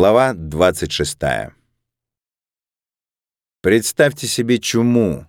Глава 26. Представьте себе чуму,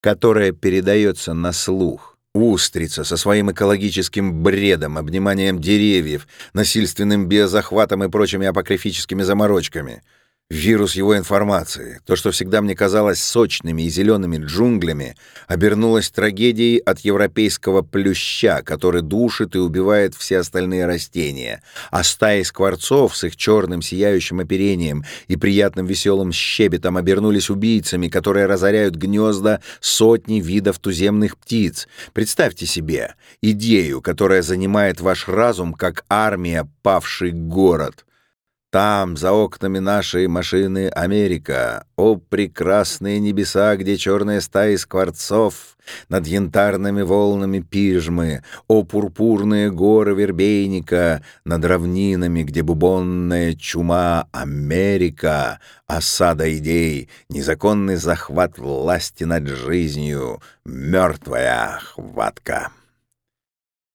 которая передается на слух. Устрица со своим экологическим бредом, обниманием деревьев, насильственным биозахватом и прочими апокрифическими заморочками — Вирус его информации, то, что всегда мне казалось сочными и зелеными джунглями, обернулось трагедией от европейского плюща, который душит и убивает все остальные растения, а стаи скворцов с их черным сияющим оперением и приятным веселым щебетом обернулись убийцами, которые разоряют гнезда сотни видов туземных птиц. Представьте себе идею, которая занимает ваш разум, как армия павший город — там, за окнами нашей машины, Америка. О, прекрасные небеса, где черные стаи скворцов над янтарными волнами пижмы. О, пурпурные горы вербейника над равнинами, где бубонная чума Америка. Осада идей, незаконный захват власти над жизнью, мертвая хватка.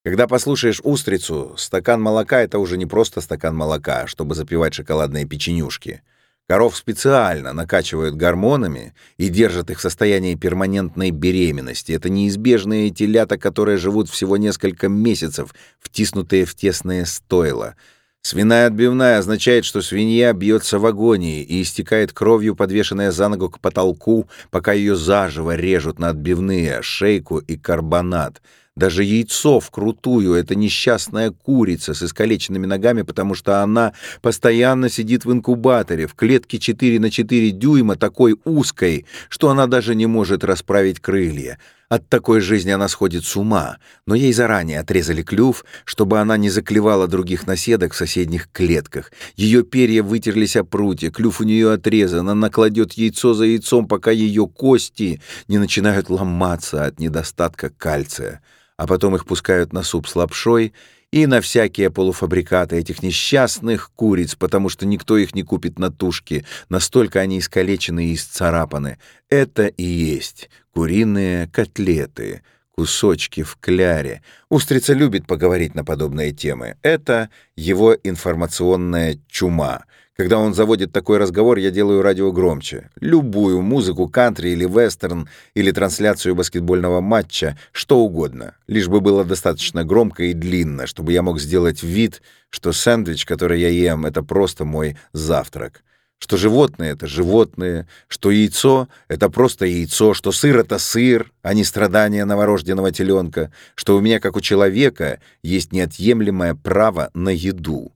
Когда послушаешь устрицу, стакан молока — это уже не просто стакан молока, чтобы запивать шоколадные печенюшки. Коров специально накачивают гормонами и держат их в состоянии перманентной беременности. Это неизбежные телята, которые живут всего несколько месяцев, втиснутые в тесное стойло. Свиная отбивная означает, что свинья бьется в агонии и истекает кровью, подвешенная за ногу к потолку, пока ее заживо режут на отбивные, шейку и карбонат — даже яйцо вкрутую — это несчастная курица с искалеченными ногами, потому что она постоянно сидит в инкубаторе, в клетке 4 на 4 дюйма, такой узкой, что она даже не может расправить крылья. От такой жизни она сходит с ума, но ей заранее отрезали клюв, чтобы она не заклевала других наседок в соседних клетках. Ее перья вытерлись о прутья, клюв у нее отрезан, она кладет яйцо за яйцом, пока ее кости не начинают ломаться от недостатка кальция а потом их пускают на суп с лапшой и на всякие полуфабрикаты этих несчастных куриц, потому что никто их не купит на тушке, настолько они искалечены и исцарапаны. Это и есть куриные котлеты, кусочки в кляре. Устрица любит поговорить на подобные темы. Это его информационная чума — когда он заводит такой разговор, я делаю радио громче. Любую музыку, кантри или вестерн, или трансляцию баскетбольного матча, что угодно. Лишь бы было достаточно громко и длинно, чтобы я мог сделать вид, что сэндвич, который я ем, это просто мой завтрак. Что животные — это животные, что яйцо — это просто яйцо, что сыр — это сыр, а не страдание новорожденного теленка, что у меня, как у человека, есть неотъемлемое право на еду.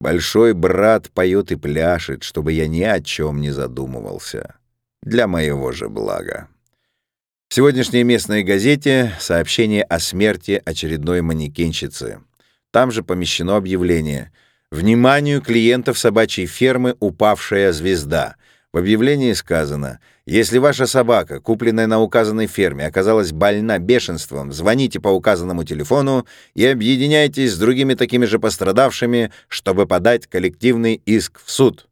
Большой брат поет и пляшет, чтобы я ни о чем не задумывался. Для моего же блага. В сегодняшней местной газете сообщение о смерти очередной манекенщицы. Там же помещено объявление «Вниманию клиентов собачьей фермы упавшая звезда». В объявлении сказано, если ваша собака, купленная на указанной ферме, оказалась больна бешенством, звоните по указанному телефону и объединяйтесь с другими такими же пострадавшими, чтобы подать коллективный иск в суд.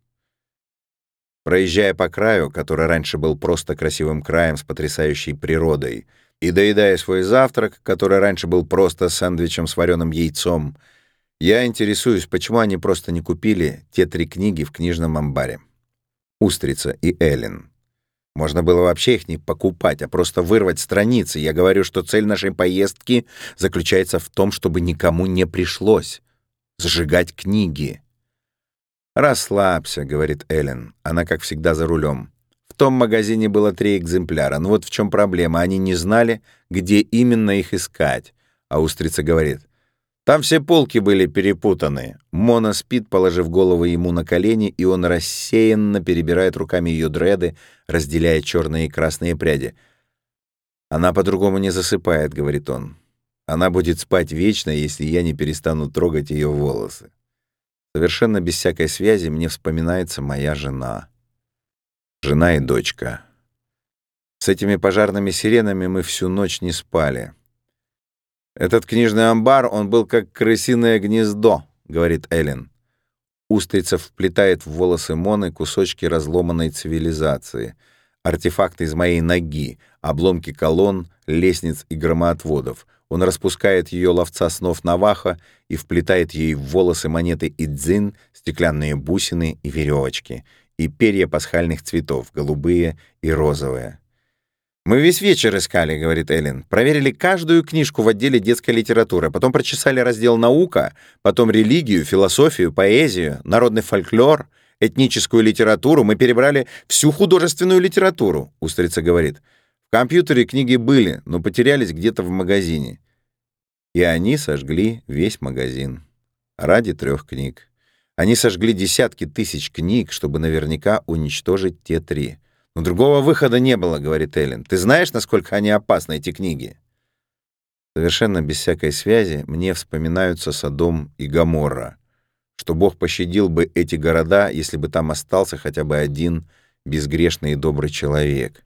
Проезжая по краю, который раньше был просто красивым краем с потрясающей природой, и доедая свой завтрак, который раньше был просто сэндвичем с вареным яйцом, я интересуюсь, почему они просто не купили те три книги в книжном амбаре. «Устрица» и «Эллен». Можно было вообще их не покупать, а просто вырвать страницы. Я говорю, что цель нашей поездки заключается в том, чтобы никому не пришлось сжигать книги. «Расслабься», — говорит Эллен. Она, как всегда, за рулем. В том магазине было три экземпляра. Но вот в чем проблема. Они не знали, где именно их искать. А устрица говорит, там все полки были перепутаны. Мона спит, положив голову ему на колени, и он рассеянно перебирает руками ее дреды, разделяя черные и красные пряди. «Она по-другому не засыпает», — говорит он. «Она будет спать вечно, если я не перестану трогать ее волосы». Совершенно без всякой связи мне вспоминается моя жена. Жена и дочка. С этими пожарными сиренами мы всю ночь не спали. «Этот книжный амбар, он был как крысиное гнездо», — говорит Эллен. Устрица вплетает в волосы Моны кусочки разломанной цивилизации. Артефакт из моей ноги, обломки колонн, лестниц и громоотводов. Он распускает ее ловца снов Наваха и вплетает ей в волосы монеты идзин, стеклянные бусины и веревочки, и перья пасхальных цветов, голубые и розовые. «Мы весь вечер искали», — говорит Эллен. «Проверили каждую книжку в отделе детской литературы, потом прочесали раздел «Наука», потом религию, философию, поэзию, народный фольклор, этническую литературу. Мы перебрали всю художественную литературу», — Устрица говорит. «В компьютере книги были, но потерялись где-то в магазине». И они сожгли весь магазин. Ради трех книг. Они сожгли десятки тысяч книг, чтобы наверняка уничтожить те три — «Но другого выхода не было», — говорит Эллен. «Ты знаешь, насколько они опасны, эти книги?» Совершенно без всякой связи мне вспоминаются Содом и Гоморра, что Бог пощадил бы эти города, если бы там остался хотя бы один безгрешный и добрый человек.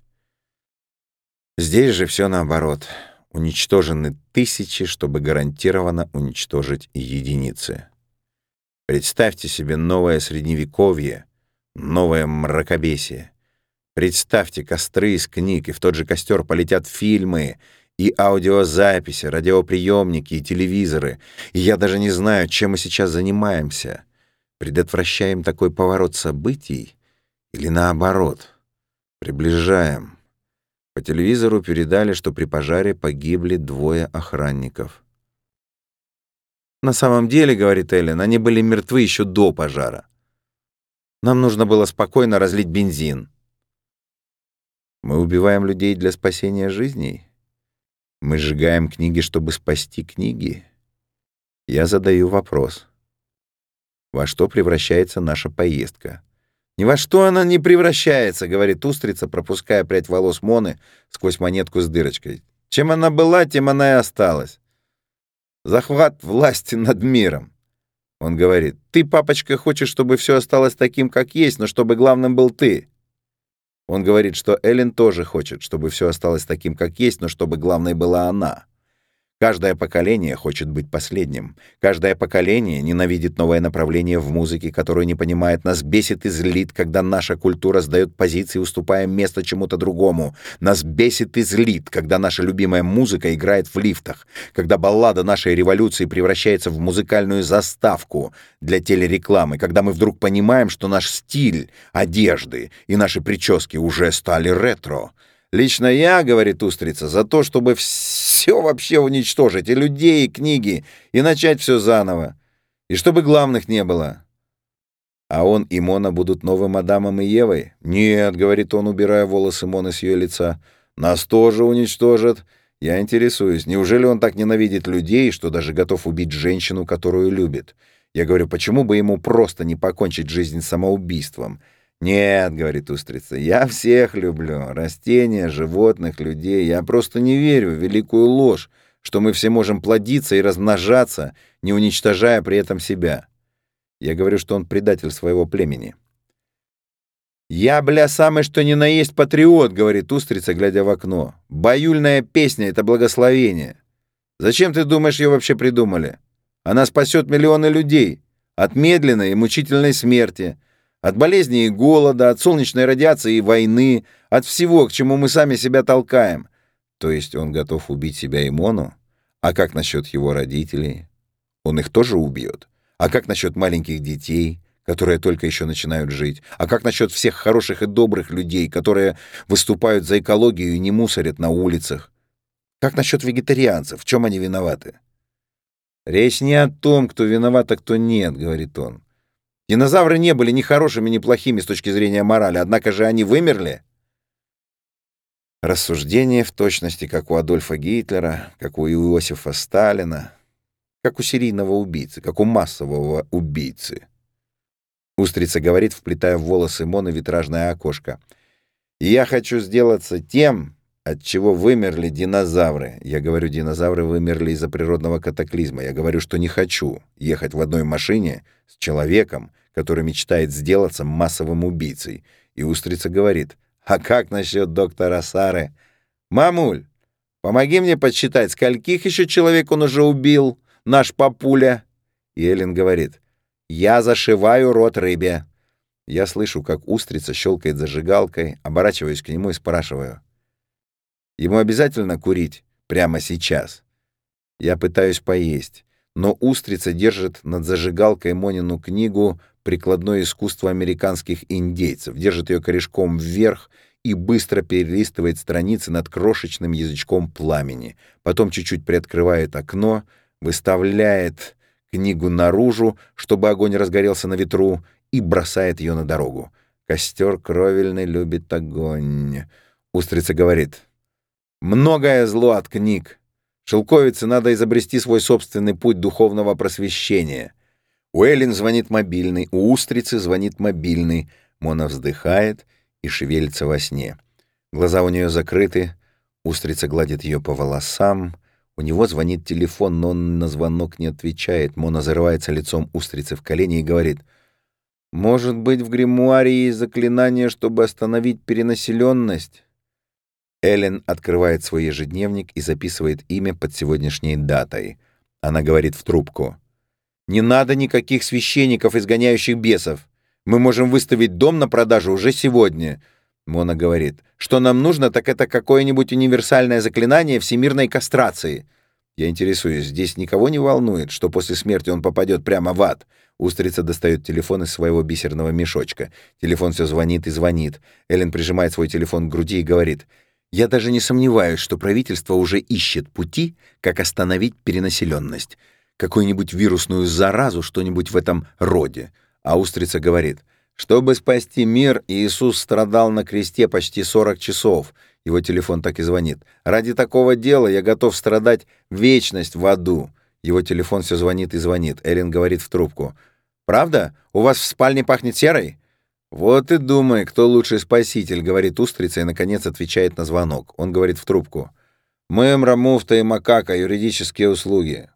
Здесь же все наоборот. Уничтожены тысячи, чтобы гарантированно уничтожить единицы. Представьте себе новое средневековье, новое мракобесие. Представьте костры из книг, и в тот же костер полетят фильмы, и аудиозаписи, радиоприемники и телевизоры. И я даже не знаю, чем мы сейчас занимаемся. Предотвращаем такой поворот событий или наоборот, приближаем. По телевизору передали, что при пожаре погибли двое охранников. На самом деле, говорит Эллен, они были мертвы еще до пожара. Нам нужно было спокойно разлить бензин. Мы убиваем людей для спасения жизней? Мы сжигаем книги, чтобы спасти книги? Я задаю вопрос. Во что превращается наша поездка? «Ни во что она не превращается», — говорит устрица, пропуская прядь волос Моны сквозь монетку с дырочкой. «Чем она была, тем она и осталась. Захват власти над миром». Он говорит, «Ты, папочка, хочешь, чтобы все осталось таким, как есть, но чтобы главным был ты. Он говорит, что Эллен тоже хочет, чтобы все осталось таким, как есть, но чтобы главной была она. Каждое поколение хочет быть последним. Каждое поколение ненавидит новое направление в музыке, которую не понимает. Нас бесит и злит, когда наша культура сдает позиции, уступая место чему-то другому. Нас бесит и злит, когда наша любимая музыка играет в лифтах. Когда баллада нашей революции превращается в музыкальную заставку для телерекламы. Когда мы вдруг понимаем, что наш стиль одежды и наши прически уже стали ретро. Лично я, говорит Устрица, за то, чтобы все вообще уничтожить, и людей, и книги, и начать все заново. И чтобы главных не было. А он и Мона будут новым Адамом и Евой? Нет, говорит он, убирая волосы Моны с ее лица. Нас тоже уничтожат. Я интересуюсь, неужели он так ненавидит людей, что даже готов убить женщину, которую любит? Я говорю, почему бы ему просто не покончить жизнь самоубийством? «Нет», — говорит устрица, — «я всех люблю. Растения, животных, людей. Я просто не верю в великую ложь, что мы все можем плодиться и размножаться, не уничтожая при этом себя. Я говорю, что он предатель своего племени». «Я, бля, самый что ни на есть патриот», — говорит устрица, глядя в окно. «Баюльная песня — это благословение. Зачем ты думаешь, ее вообще придумали? Она спасет миллионы людей от медленной и мучительной смерти» От болезней и голода, от солнечной радиации и войны, от всего, к чему мы сами себя толкаем. То есть он готов убить себя и Мону? А как насчет его родителей? Он их тоже убьет? А как насчет маленьких детей, которые только еще начинают жить? А как насчет всех хороших и добрых людей, которые выступают за экологию и не мусорят на улицах? Как насчет вегетарианцев? В чем они виноваты? «Речь не о том, кто виноват, а кто нет», — говорит он. Динозавры не были ни хорошими, ни плохими с точки зрения морали, однако же они вымерли. Рассуждение в точности, как у Адольфа Гитлера, как у Иосифа Сталина, как у серийного убийцы, как у массового убийцы. Устрица говорит, вплетая в волосы Моны витражное окошко. «Я хочу сделаться тем, от чего вымерли динозавры. Я говорю, динозавры вымерли из-за природного катаклизма. Я говорю, что не хочу ехать в одной машине с человеком, который мечтает сделаться массовым убийцей. И устрица говорит, а как насчет доктора Сары? Мамуль, помоги мне подсчитать, скольких еще человек он уже убил, наш папуля? И Эллен говорит, я зашиваю рот рыбе. Я слышу, как устрица щелкает зажигалкой, оборачиваюсь к нему и спрашиваю. Ему обязательно курить прямо сейчас. Я пытаюсь поесть, но устрица держит над зажигалкой Монину книгу «Прикладное искусство американских индейцев», держит ее корешком вверх и быстро перелистывает страницы над крошечным язычком пламени. Потом чуть-чуть приоткрывает окно, выставляет книгу наружу, чтобы огонь разгорелся на ветру, и бросает ее на дорогу. Костер кровельный любит огонь. Устрица говорит, «Многое зло от книг. Шелковице надо изобрести свой собственный путь духовного просвещения». У Эллен звонит мобильный, у устрицы звонит мобильный. Мона вздыхает и шевелится во сне. Глаза у нее закрыты, устрица гладит ее по волосам. У него звонит телефон, но он на звонок не отвечает. Мона зарывается лицом устрицы в колени и говорит, «Может быть, в гримуаре заклинание, чтобы остановить перенаселенность?» Эллен открывает свой ежедневник и записывает имя под сегодняшней датой. Она говорит в трубку, «Не надо никаких священников, изгоняющих бесов. Мы можем выставить дом на продажу уже сегодня». Мона говорит, «Что нам нужно, так это какое-нибудь универсальное заклинание всемирной кастрации». Я интересуюсь, здесь никого не волнует, что после смерти он попадет прямо в ад. Устрица достает телефон из своего бисерного мешочка. Телефон все звонит и звонит. Эллен прижимает свой телефон к груди и говорит, «Я даже не сомневаюсь, что правительство уже ищет пути, как остановить перенаселенность. Какую-нибудь вирусную заразу, что-нибудь в этом роде. А устрица говорит, «Чтобы спасти мир, Иисус страдал на кресте почти 40 часов». Его телефон так и звонит. «Ради такого дела я готов страдать вечность в аду». Его телефон все звонит и звонит. Эллен говорит в трубку. «Правда? У вас в спальне пахнет серой?» «Вот и думай, кто лучший спаситель», — говорит устрица и, наконец, отвечает на звонок. Он говорит в трубку. «Мы, Мрамуфта и Макака, юридические услуги.